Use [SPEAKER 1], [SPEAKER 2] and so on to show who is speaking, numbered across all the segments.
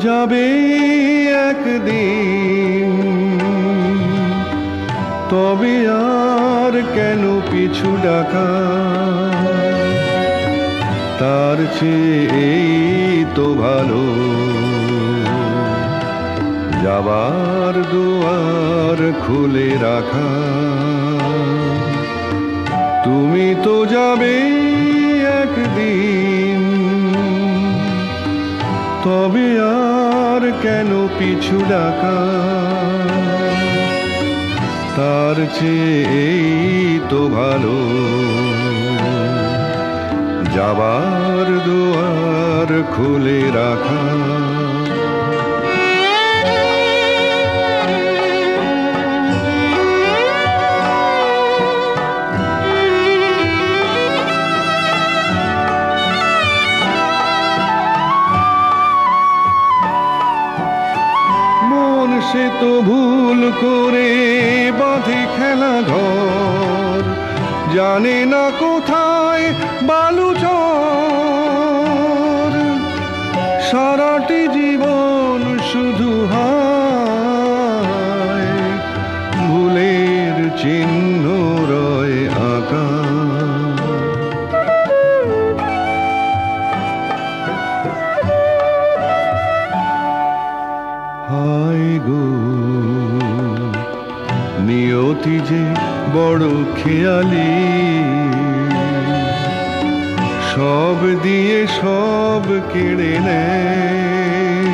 [SPEAKER 1] যাবে একদিন। তবে আর কেন পিছু ডাকা? তার চেয়ে তো ভালো। যাবার দুয়ার খুলে রাখা। তুমি তো যাবে একদিন। তবে আর কেন পিছু ডাকা? তার চেয়ে তো ভালো। যাবার দুয়ার খুলে রাখা। মন সে তো ভুল করে বাঁধে খেলা ঘর। জানে না কোথায় বালু সারাটি জীবন শুধু হায়। ভুলের চিহ্ন রয় নিয়তি যে বড় খেয়ালি। সব দিয়ে সব কেড়ে নেয়।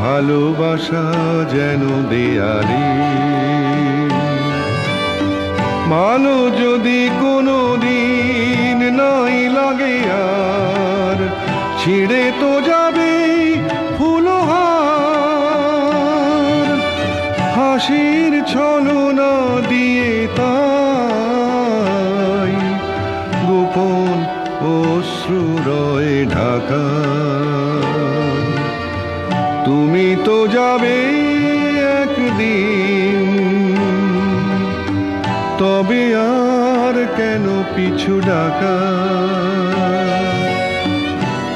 [SPEAKER 1] ভালোবাসা যেন দেয়ালি। ভালো যদি কোনো দিন নাই লাগে আর, ছিঁড়ে তো যাবে হাসির ছলনা দিয়ে তাই গোপন অশ্রু রয় ঢাকা। তুমি তো যাবে একদিন, তবে আর কেন পিছু ডাকা?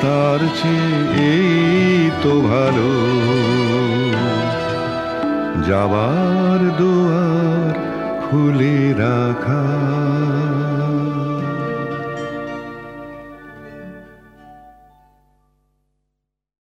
[SPEAKER 1] তার চেয়ে এই তো ভালো। যাবার দুয়ার খুলে রাখা।